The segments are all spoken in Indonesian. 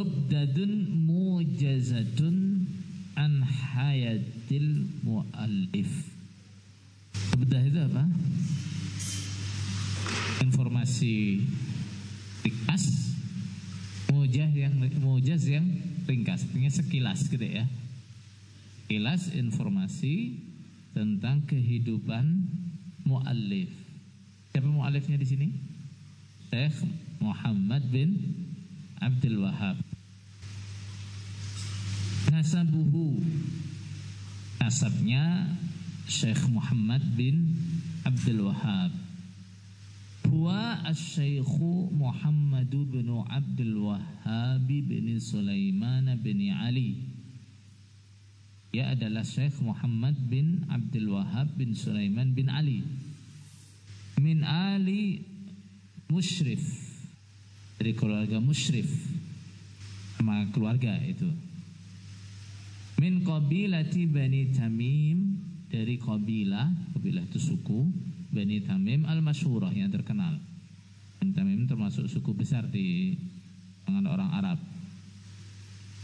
nubdadun mujazatun an hayatil muallif Nubdah itu apa? Informasi ringkas. Mujaz yang mujaz yang ringkas. Artinya sekilas gitu ya. Sekilas informasi tentang kehidupan muallif. Siapa muallifnya di sini? Syekh Muhammad bin Abdul Wahab nasabuhu. Nasabnya Syekh Muhammad bin Abdul Wahab huwa asy-syekhu Muhammad bin Abdul Wahhab bin Sulaiman bin Ali. Ia adalah Syekh Muhammad bin Abdul Wahhab bin Sulaiman bin Ali. Min Ali Musyrif dari keluarga Musyrif sama keluarga itu min qabilati Bani Tamim dari kabilah kabilah itu suku Bani Tamim al-Masyurah yang terkenal. Bani Tamim termasuk suku besar di tangan orang Arab.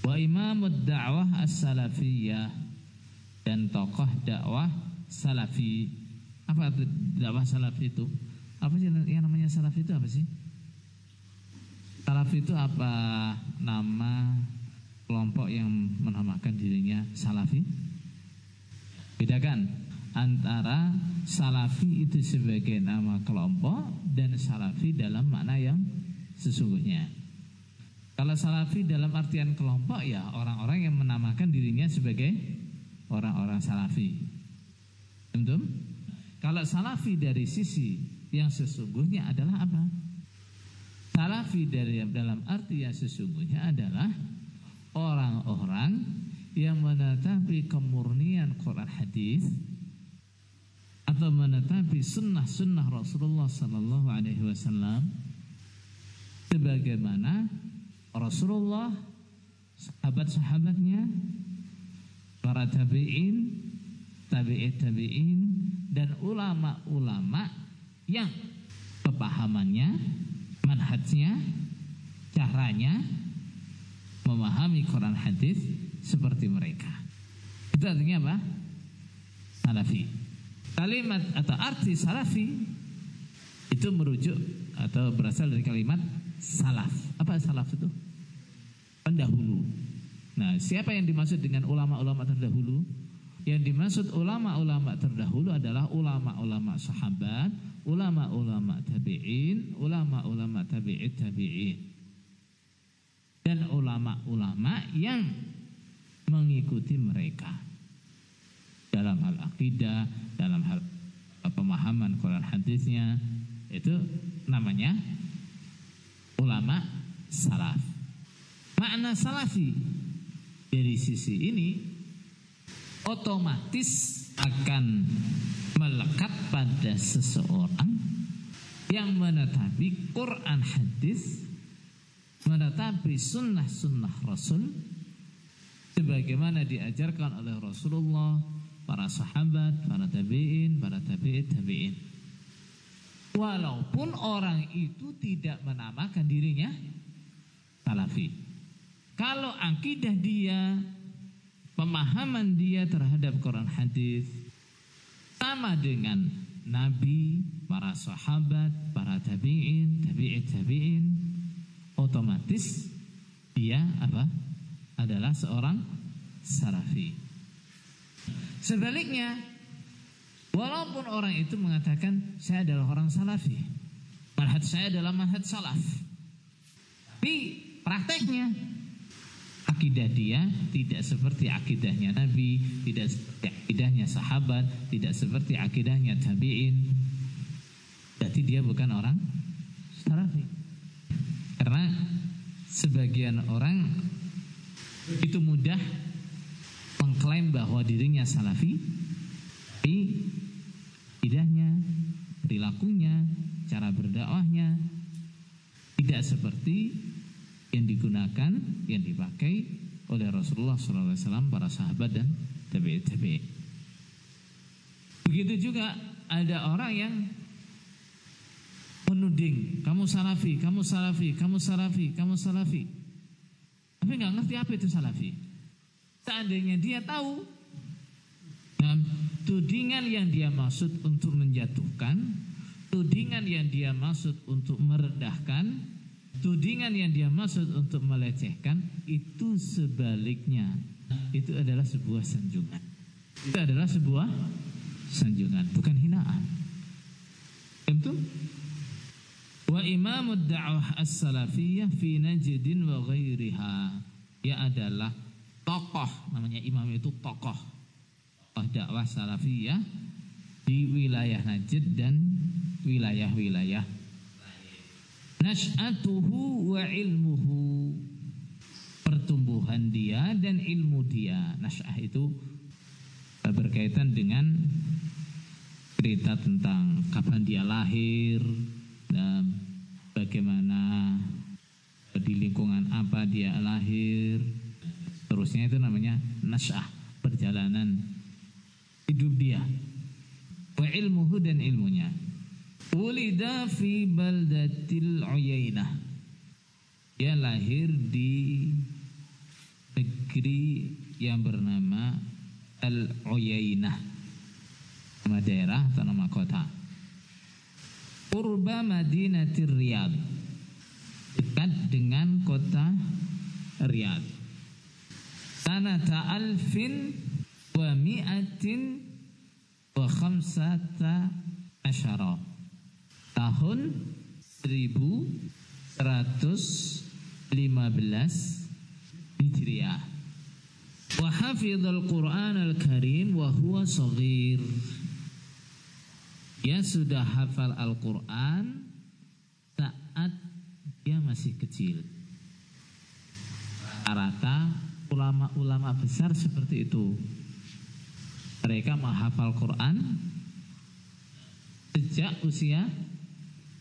Wa imamud da'wah as-salafiyah dan tokoh dakwah salafi. Apa dakwah salafi itu? Apa sih yang namanya salafi itu apa sih? Salafi itu apa nama kelompok yang menamakan dirinya salafi? Bedakan antara salafi itu sebagai nama kelompok dan salafi dalam makna yang sesungguhnya. Kalau salafi dalam artian kelompok ya orang-orang yang menamakan dirinya sebagai orang-orang salafi. Tentu? Kalau salafi dari sisi yang sesungguhnya adalah apa? Salafi dari dalam arti yang sesungguhnya adalah orang-orang yang menetapi kemurnian Quran hadis atau menetapi sunnah-sunnah Rasulullah Sallallahu Alaihi Wasallam sebagaimana Rasulullah sahabat-sahabatnya para tabiin tabi'it tabi'in dan ulama-ulama yang kepahamannya manhajnya caranya memahami Quran hadis seperti mereka itu artinya apa? Salafi Kalimat atau arti salafi itu merujuk atau berasal dari kalimat salaf. Apa salaf itu? Pendahulu. Nah, siapa yang dimaksud dengan ulama-ulama terdahulu? Yang dimaksud ulama-ulama terdahulu adalah ulama-ulama sahabat, ulama-ulama tabi'in, ulama-ulama tabi'it tabi'in. Dan ulama-ulama yang mengikuti mereka dalam hal akidah, dalam hal pemahaman Quran hadisnya itu namanya ulama salaf. Makna salafi dari sisi ini otomatis akan melekat pada seseorang yang menetapi Quran hadis, menetapi sunnah-sunnah Rasul sebagaimana diajarkan oleh Rasulullah para sahabat, para tabi'in, para tabi'it, tabi'in. Walaupun orang itu tidak menamakan dirinya salafi. Kalau akidah dia, pemahaman dia terhadap Quran hadis sama dengan Nabi, para sahabat, para tabi'in, tabi'it, tabi'in, dia apa? Adalah seorang salafi. Sebaliknya, walaupun orang itu mengatakan saya adalah orang salafi, manhaj saya adalah manhaj salaf. Tapi prakteknya akidah dia tidak seperti akidahnya Nabi, tidak seperti akidahnya sahabat, tidak seperti akidahnya tabi'in. Berarti dia bukan orang salafi. Karena sebagian orang itu mudah mengklaim bahwa dirinya salafi tapi idahnya perilakunya cara berdakwahnya tidak seperti yang digunakan yang dipakai oleh Rasulullah SAW para sahabat dan tabi'in tabi'in begitu juga ada orang yang menuding kamu salafi kamu salafi kamu salafi kamu salafi tapi nggak ngerti apa itu salafi. Seandainya dia tahu nah, tudingan yang dia maksud untuk menjatuhkan, tudingan yang dia maksud untuk merendahkan, tudingan yang dia maksud untuk melecehkan, itu sebaliknya. Itu adalah sebuah sanjungan. Itu adalah sebuah sanjungan, bukan hinaan. Itu Wa imamud da'wah as-salafiyah fi najdin wa ghairiha. Dia adalah tokoh, namanya imam itu tokoh. Tokoh dakwah salafiyah di wilayah Najd dan wilayah-wilayah Nash'atuhu wa ilmuhu Pertumbuhan dia dan ilmu dia Nash'ah itu berkaitan dengan cerita tentang kapan dia lahir dan bagaimana di lingkungan apa dia lahir? Terusnya itu namanya nasyah perjalanan hidup dia. Wa ilmuhu dan ilmunya. Ulida fi baldatil uyainah. Dia lahir di negeri yang bernama Al-Uyainah. Nama daerah atau nama kota Urba Madinatir Riyad dekat dengan kota Riyad sanata alfin wa mi'atin wa khamsata asyara. Tahun 1115 Hijriah. Wa hafizal Qur'an al-Karim wa huwa saghir dia sudah hafal Al-Quran saat dia masih kecil. Rata ulama-ulama besar seperti itu. Mereka menghafal Quran sejak usia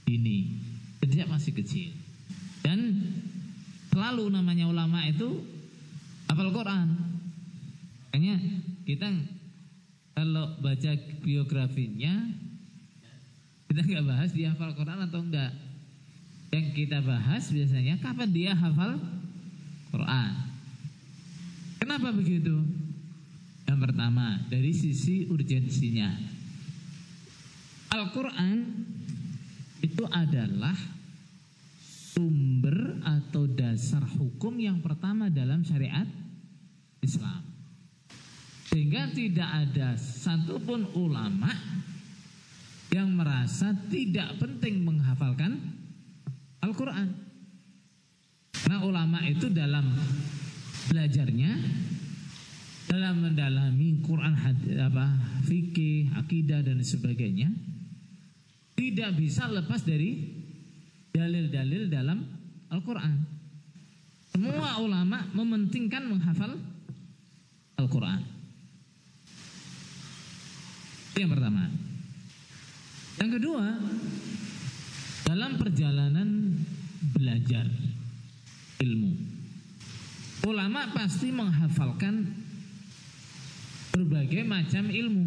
ini, sejak masih kecil. Dan selalu namanya ulama itu hafal Quran. Makanya kita kalau baca biografinya kita nggak bahas dia hafal Quran atau enggak. Yang kita bahas biasanya kapan dia hafal Quran. Kenapa begitu? Yang pertama, dari sisi urgensinya. Al-Quran itu adalah sumber atau dasar hukum yang pertama dalam syariat Islam. Sehingga tidak ada satupun ulama yang merasa tidak penting menghafalkan Al-Quran. Nah ulama itu dalam belajarnya dalam mendalami Quran apa fikih, akidah dan sebagainya tidak bisa lepas dari dalil-dalil dalam Al-Quran. Semua ulama mementingkan menghafal Al-Quran. Yang pertama. Yang kedua, dalam perjalanan belajar ilmu, ulama pasti menghafalkan berbagai macam ilmu.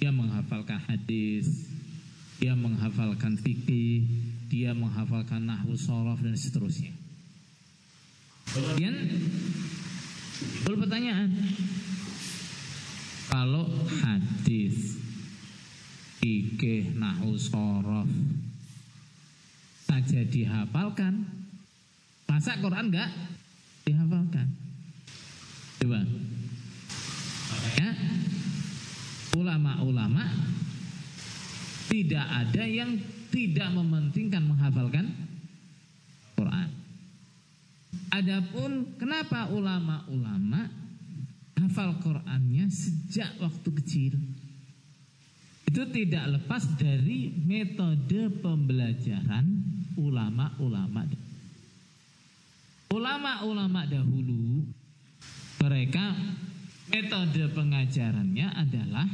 Dia menghafalkan hadis, dia menghafalkan fikih, dia menghafalkan nahwu sorof dan seterusnya. Kemudian pertanyaan, kalau hadis fikih, nahu, sorof saja dihafalkan, masa Quran enggak dihafalkan? Coba. Ya, ulama-ulama tidak ada yang tidak mementingkan menghafalkan Quran. Adapun kenapa ulama-ulama hafal Qurannya sejak waktu kecil? Itu tidak lepas dari metode pembelajaran ulama-ulama ulama-ulama dahulu mereka metode pengajarannya adalah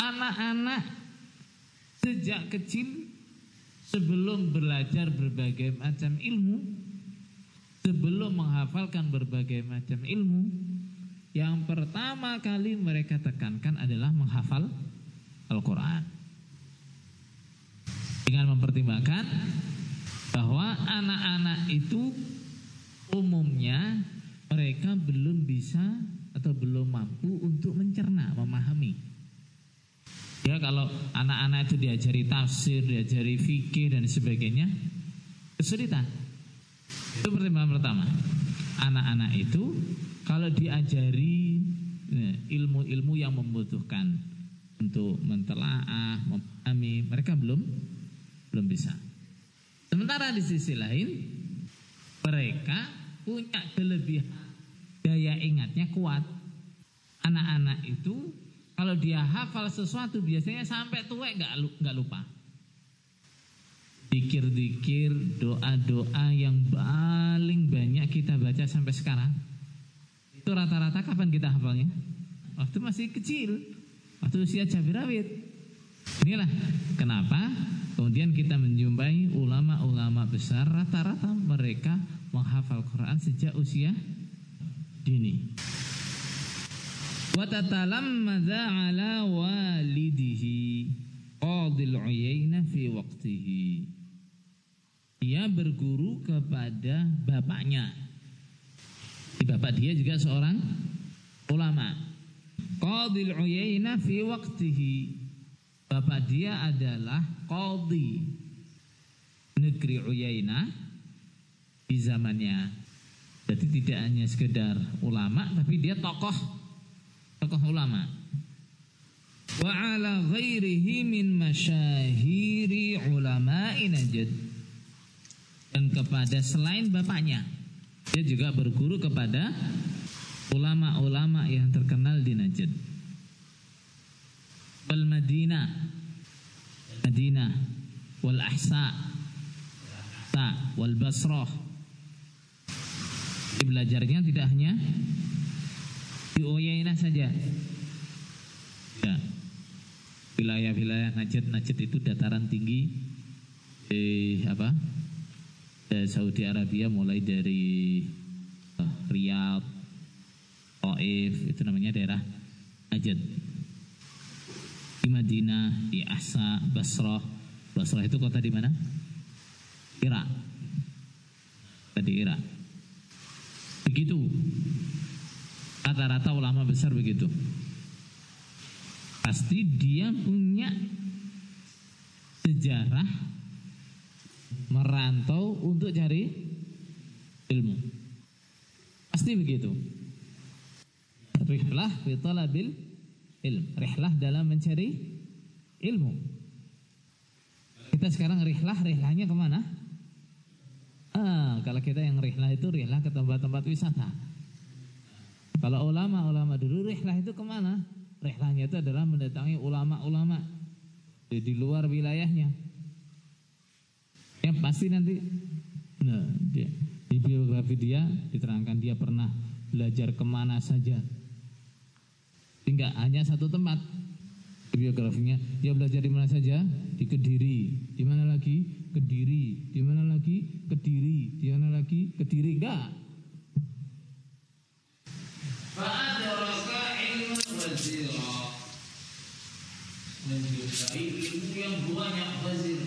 anak-anak sejak kecil sebelum belajar berbagai macam ilmu sebelum menghafalkan berbagai macam ilmu yang pertama kali mereka tekankan adalah menghafal Al-Quran dengan mempertimbangkan bahwa anak-anak itu umumnya mereka belum bisa atau belum mampu untuk mencerna, memahami. Ya kalau anak-anak itu diajari tafsir, diajari fikih dan sebagainya, kesulitan. Itu pertimbangan pertama. Anak-anak itu kalau diajari ya, ilmu-ilmu yang membutuhkan untuk mentelaah, memahami, mereka belum belum bisa. Sementara di sisi lain mereka punya kelebihan daya ingatnya kuat. Anak-anak itu kalau dia hafal sesuatu biasanya sampai tua nggak nggak lupa. Dikir-dikir doa-doa yang paling banyak kita baca sampai sekarang itu rata-rata kapan kita hafalnya? Waktu masih kecil, waktu usia cabai. Inilah kenapa Kemudian kita menjumpai ulama-ulama besar rata-rata mereka menghafal Quran sejak usia dini. Wa tatalammadza ala walidihi qadil uyaina fi waqtihi. Dia berguru kepada bapaknya. Bapak dia juga seorang ulama. Qadil uyaina fi waqtihi Bapak dia adalah Qadhi negeri Uyainah di zamannya. Jadi tidak hanya sekedar ulama tapi dia tokoh tokoh ulama. Wa ala ghairihi min masyahiri ulama'i Najd. Dan kepada selain bapaknya dia juga berguru kepada ulama-ulama yang terkenal di Najd. Wal Madinah Madinah wal Ahsa. Ta wal Basrah Jadi belajarnya tidak hanya di Uyainah saja. Ya wilayah-wilayah Najd Najd itu dataran tinggi di apa di Saudi Arabia mulai dari uh, Riyadh Taif itu namanya daerah Najd di Madinah, di Ahsa, Basrah. Basrah itu kota di mana? Irak. Di Irak. Begitu. Rata-rata ulama besar begitu. Pasti dia punya sejarah merantau untuk cari ilmu. Pasti begitu. Rihlah fi talabil ilm. Rihlah dalam mencari ilmu. Kita sekarang rihlah, rihlahnya ke mana? Ah, kalau kita yang rihlah itu rihlah ke tempat-tempat wisata. Kalau ulama-ulama dulu rihlah itu ke mana? Rihlahnya itu adalah mendatangi ulama-ulama di, di luar wilayahnya. Yang pasti nanti, nah, dia, di biografi dia diterangkan dia pernah belajar ke mana saja, Tinggal hanya satu tempat biografinya. Dia belajar di mana saja? Di Kediri. Di mana lagi? Kediri. Di mana lagi? Kediri. Di mana lagi? Kediri. Enggak. Ilmu yang banyak wazir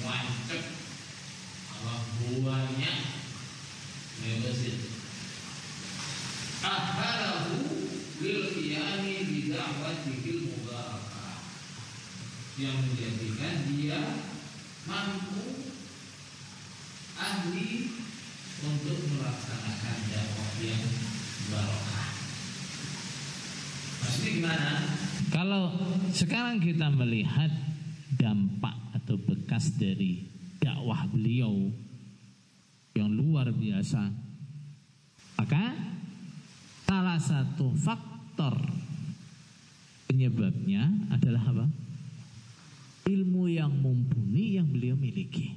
banyak ahalahu lil qiyami bi mubarakah yang menjadikan dia mampu ahli untuk melaksanakan dakwah yang barokah. Maksudnya gimana? Kalau sekarang kita melihat dampak atau bekas dari dakwah beliau yang luar biasa, maka Salah satu faktor penyebabnya adalah apa? Ilmu yang mumpuni yang beliau miliki.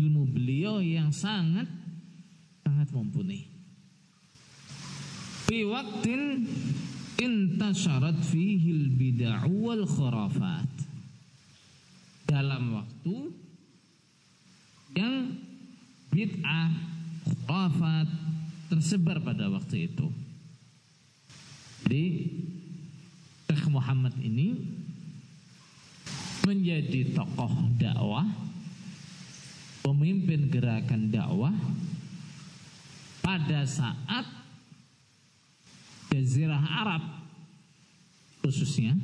Ilmu beliau yang sangat sangat mumpuni. Fi waktin fihi bid'ah wal khurafat. Dalam waktu yang bid'ah, khurafat, tersebar pada waktu itu. Jadi Syekh Muhammad ini menjadi tokoh dakwah pemimpin gerakan dakwah pada saat Jazirah Arab khususnya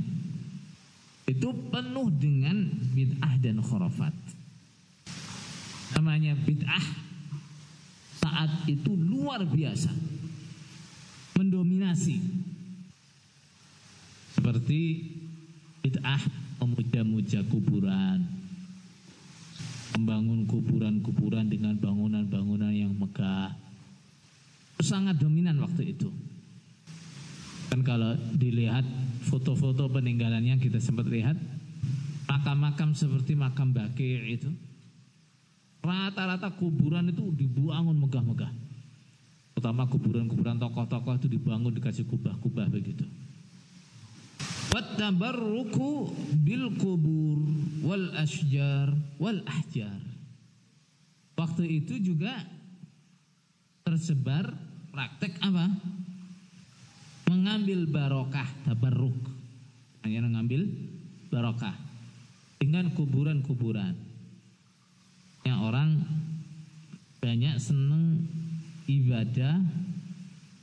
itu penuh dengan bid'ah dan khurafat. Namanya bid'ah saat itu luar biasa. Mendominasi. Seperti bid'ah memuja-muja kuburan. Membangun kuburan-kuburan dengan bangunan-bangunan yang megah. Sangat dominan waktu itu. Kan kalau dilihat foto-foto peninggalannya kita sempat lihat makam-makam seperti makam Bakir itu rata-rata kuburan itu dibangun megah-megah. Terutama kuburan-kuburan tokoh-tokoh itu dibangun dikasih kubah-kubah begitu. Wattabarruku bil kubur wal asjar wal ahjar. Waktu itu juga tersebar praktek apa? mengambil barokah tabarruk. Hanya mengambil barokah. Dengan kuburan-kuburan yang orang banyak seneng ibadah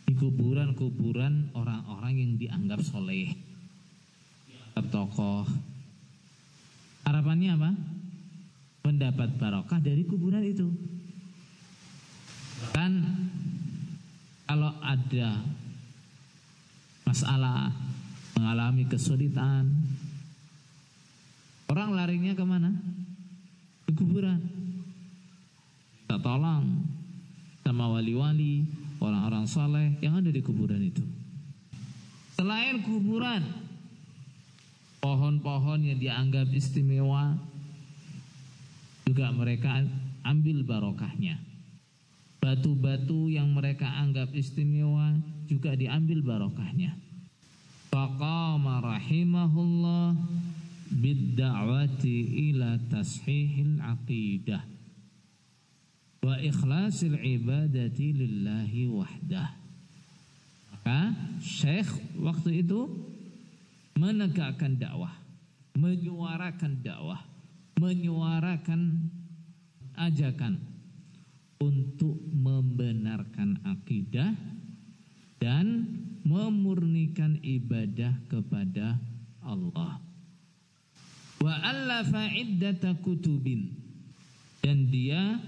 di kuburan-kuburan orang-orang yang dianggap soleh dianggap tokoh harapannya apa? mendapat barokah dari kuburan itu kan kalau ada masalah, mengalami kesulitan. Orang larinya ke mana? Ke kuburan. Kita tolong sama wali-wali, orang-orang saleh yang ada di kuburan itu. Selain kuburan, pohon-pohon yang dianggap istimewa juga mereka ambil barokahnya. Batu-batu yang mereka anggap istimewa juga diambil barokahnya. Faqama rahimahullah bidda'wati ila tashihil aqidah wa ikhlasil ibadati lillahi wahdah. Maka Syekh waktu itu menegakkan dakwah, menyuarakan dakwah, menyuarakan ajakan untuk membenarkan akidah dan memurnikan ibadah kepada Allah. Wa allafa iddata kutubin dan dia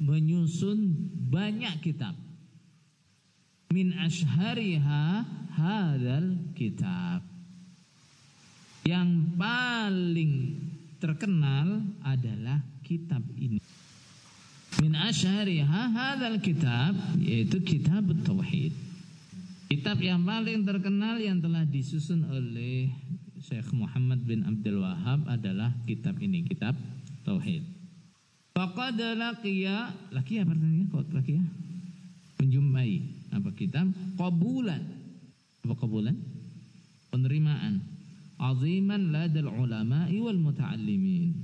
menyusun banyak kitab. Min ashhariha hadal kitab. Yang paling terkenal adalah kitab ini. Min ashhariha hadal kitab yaitu kitab tauhid. Kitab yang paling terkenal yang telah disusun oleh Syekh Muhammad bin Abdul Wahab adalah kitab ini, kitab Tauhid. Faqad laqiya, laqiya artinya kok laqiya? Menjumpai apa kitab? Qabulan. Apa qabulan? Penerimaan. Aziman ladal ulama'i wal muta'allimin.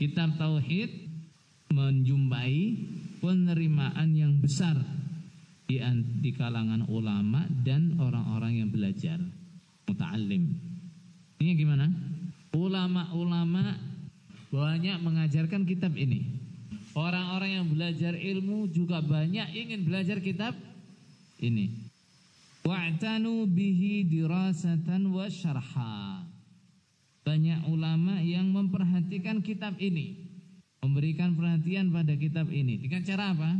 Kitab Tauhid menjumpai penerimaan yang besar di, di kalangan ulama dan orang-orang yang belajar muta'allim. Ini gimana? Ulama-ulama banyak mengajarkan kitab ini. Orang-orang yang belajar ilmu juga banyak ingin belajar kitab ini. Wa'tanu bihi dirasatan wa syarha. Banyak ulama yang memperhatikan kitab ini. Memberikan perhatian pada kitab ini. Dengan cara apa?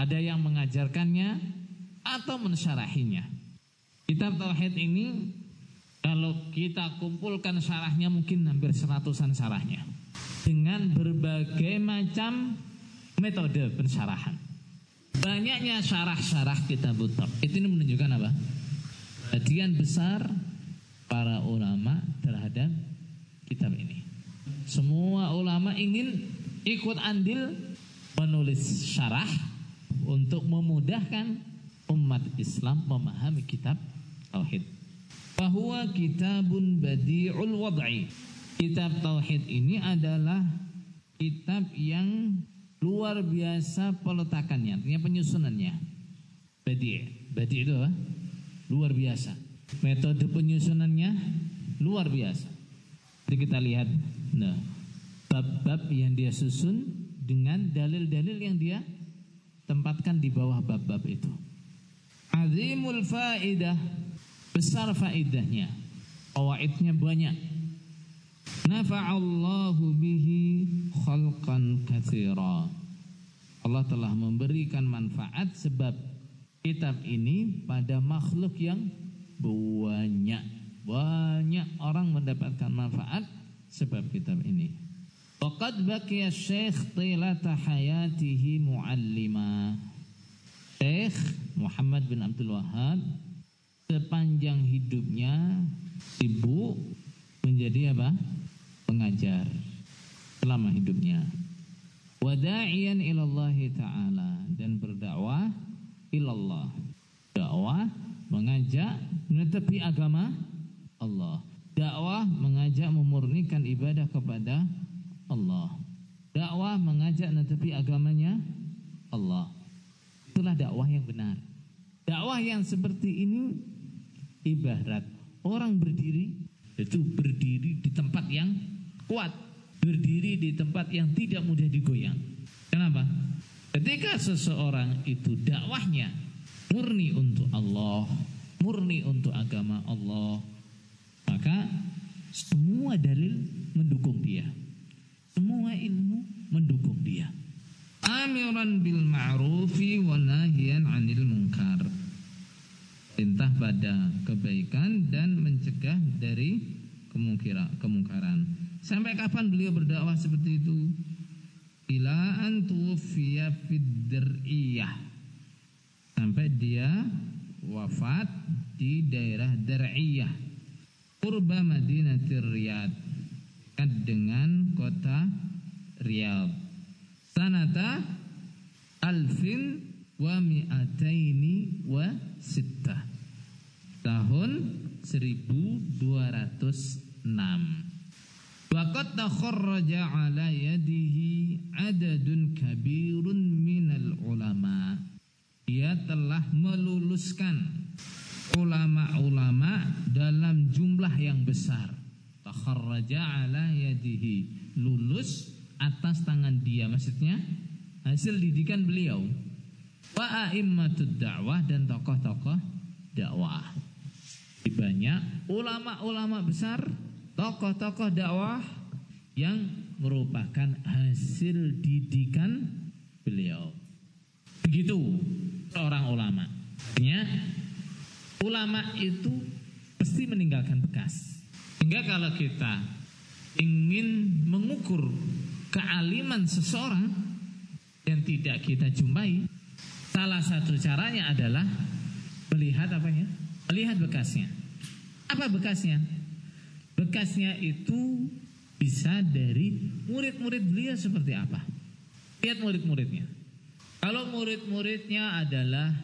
Ada yang mengajarkannya atau mensyarahinya. Kitab Tauhid ini kalau kita kumpulkan syarahnya mungkin hampir seratusan syarahnya. Dengan berbagai macam metode pensyarahan. Banyaknya syarah-syarah kitab Tauhid ini menunjukkan apa? Perhatian besar para ulama terhadap kitab ini. Semua ulama ingin ikut andil menulis syarah untuk memudahkan umat Islam memahami kitab tauhid. Bahwa kitabun badi'ul wad'i. Kitab tauhid ini adalah kitab yang luar biasa peletakannya, artinya penyusunannya. Badi'. Badi' itu apa? Luar biasa. Metode penyusunannya luar biasa. Jadi kita lihat nah, bab-bab yang dia susun dengan dalil-dalil yang dia tempatkan di bawah bab-bab itu. Azimul faidah, besar faidahnya. Fawaidnya banyak. Nafa'allahu bihi khalqan katsira. Allah telah memberikan manfaat sebab kitab ini pada makhluk yang banyak. Banyak orang mendapatkan manfaat sebab kitab ini. Waqad baqiya Syekh tilata hayatihi muallima. Syekh Muhammad bin Abdul Wahab sepanjang hidupnya sibuk menjadi apa? pengajar selama hidupnya. Wada'iyan ilallahi ta'ala dan berdakwah ilallah. Dakwah mengajak menepi agama Allah. Dakwah mengajak memurnikan ibadah kepada Allah. Dakwah mengajak menepi agamanya Allah. Itulah dakwah yang benar. Dakwah yang seperti ini ibarat orang berdiri itu berdiri di tempat yang kuat, berdiri di tempat yang tidak mudah digoyang. Kenapa? Ketika seseorang itu dakwahnya murni untuk Allah, murni untuk agama Allah, maka semua dalil mendukung dia. Semua ilmu mendukung dia. Amiran bil ma'rufi wa nahiyan 'anil munkar. Perintah pada kebaikan dan mencegah dari kemungkaran. Sampai kapan beliau berdakwah seperti itu? Ila an tuwfiya Sampai dia wafat di daerah Dar'iyah. Purba Madinatir Riyadh. Dengan kota Riyadh. Sanata alfin wa mi'ataini wa sittah. Tahun 1206. Waqad takharraja ala yadihi adadun kabirun minal ulama. Ia telah meluluskan ulama-ulama dalam jumlah yang besar. Takharraja ala yadihi. Lulus atas tangan dia maksudnya hasil didikan beliau. Wa a'immatud dakwah dan tokoh-tokoh dakwah. Banyak ulama-ulama besar tokoh-tokoh dakwah yang merupakan hasil didikan beliau. Begitu seorang ulama. Artinya ulama itu pasti meninggalkan bekas. Hingga kalau kita ingin mengukur kealiman seseorang yang tidak kita jumpai, salah satu caranya adalah melihat apanya? Melihat bekasnya. Apa bekasnya? Bekasnya itu bisa dari murid-murid beliau seperti apa. Lihat murid-muridnya. Kalau murid-muridnya adalah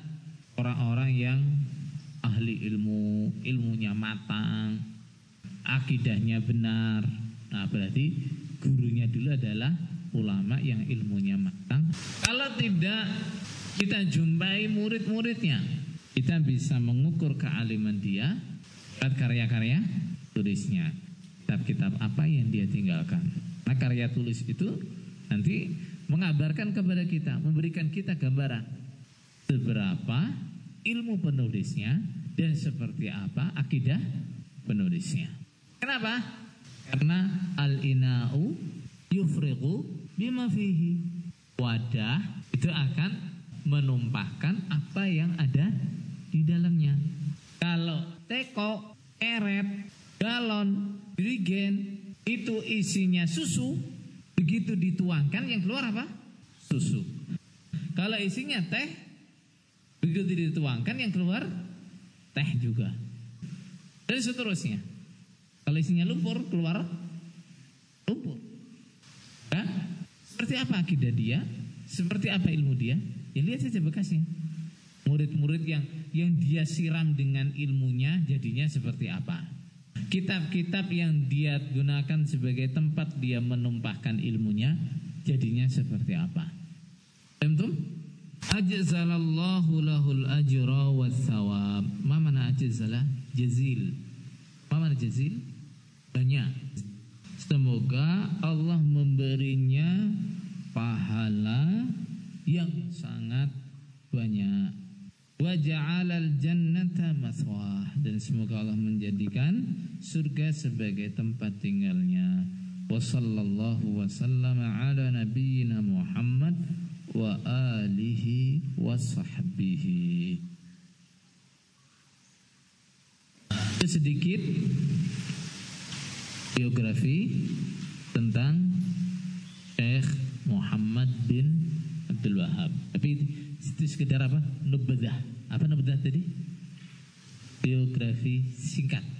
orang-orang yang ahli ilmu, ilmunya matang, akidahnya benar. Nah, berarti gurunya dulu adalah ulama yang ilmunya matang. Kalau tidak kita jumpai murid-muridnya, kita bisa mengukur kealiman dia lewat karya-karya tulisnya kitab-kitab apa yang dia tinggalkan. Nah karya tulis itu nanti mengabarkan kepada kita, memberikan kita gambaran seberapa ilmu penulisnya dan seperti apa akidah penulisnya. Kenapa? Karena al-ina'u yufriqu bima fihi. Wadah itu akan menumpahkan apa yang ada di dalamnya. Kalau teko, eret, galon, jerigen itu isinya susu, begitu dituangkan yang keluar apa? Susu. Kalau isinya teh, begitu dituangkan yang keluar teh juga. Dan seterusnya. Kalau isinya lumpur keluar lumpur. Ya? Seperti apa akidah dia? Seperti apa ilmu dia? Ya lihat saja bekasnya. Murid-murid yang yang dia siram dengan ilmunya jadinya seperti apa? Kitab-kitab yang dia gunakan sebagai tempat dia menumpahkan ilmunya jadinya seperti apa? Tentu Ajzalallahu lahul ajra wa. Ma mana ajzala? Jazil. Ma mana jazil? Banyak. Semoga Allah memberinya pahala yang sangat banyak. Wa ja'alal jannata dan semoga Allah menjadikan surga sebagai tempat tinggalnya. Wa sallallahu wa sallama ala nabiyyina Muhammad wa alihi wa sahbihi. Sedikit biografi tentang Syekh Muhammad bin Abdul Wahab. Tapi itu sekedar apa? Nubedah. Apa nubedah tadi? Biografi singkat.